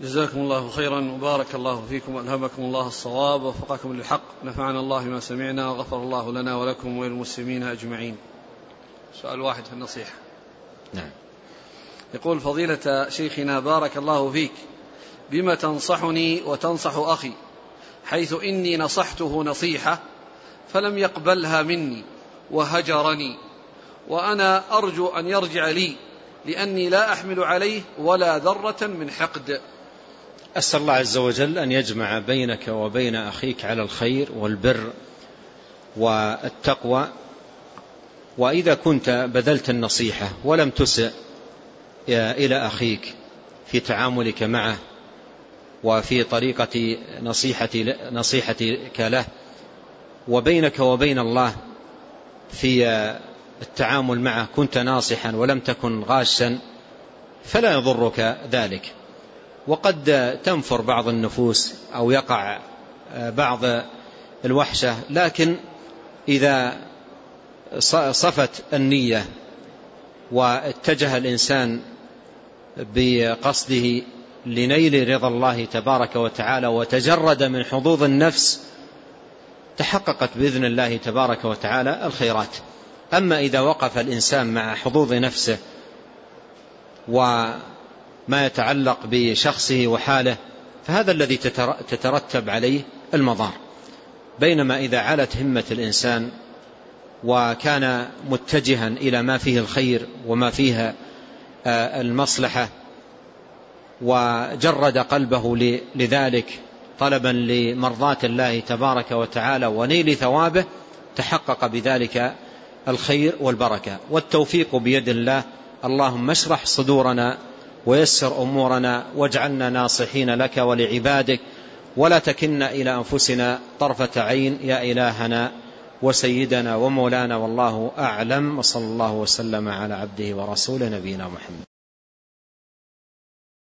جزاكم الله خيرا وبارك الله فيكم وألهمكم الله الصواب ووفقكم للحق نفعنا الله ما سمعنا وغفر الله لنا ولكم وللمسلمين أجمعين. سؤال واحد في النصيحه. نعم. يقول فضيلة شيخنا بارك الله فيك بما تنصحني وتنصح أخي حيث إني نصحته نصيحة فلم يقبلها مني وهجرني وأنا أرجو أن يرجع لي لأني لا أحمل عليه ولا ذرة من حقد أسأل الله عز وجل أن يجمع بينك وبين أخيك على الخير والبر والتقوى. وإذا كنت بذلت النصيحة ولم تسئ إلى أخيك في تعاملك معه وفي طريقة نصيحتك له وبينك وبين الله في التعامل معه كنت ناصحا ولم تكن غاشا فلا يضرك ذلك. وقد تنفر بعض النفوس أو يقع بعض الوحشة لكن إذا صفت النية واتجه الإنسان بقصده لنيل رضا الله تبارك وتعالى وتجرد من حظوظ النفس تحققت بإذن الله تبارك وتعالى الخيرات. أما إذا وقف الإنسان مع حظوظ نفسه وما يتعلق بشخصه وحاله فهذا الذي تترتب عليه المضار. بينما إذا علت همة الإنسان وكان متجها إلى ما فيه الخير وما فيه المصلحة وجرد قلبه لذلك طلبا لمرضاة الله تبارك وتعالى ونيل ثوابه تحقق بذلك الخير والبركة. والتوفيق بيد الله. اللهم اشرح صدورنا ويسر أمورنا واجعلنا ناصحين لك ولعبادك ولا تكلنا إلى أنفسنا طرفة عين يا إلهنا وسيدنا ومولانا والله أعلم وصلى الله وسلم على عبده ورسوله نبينا محمد.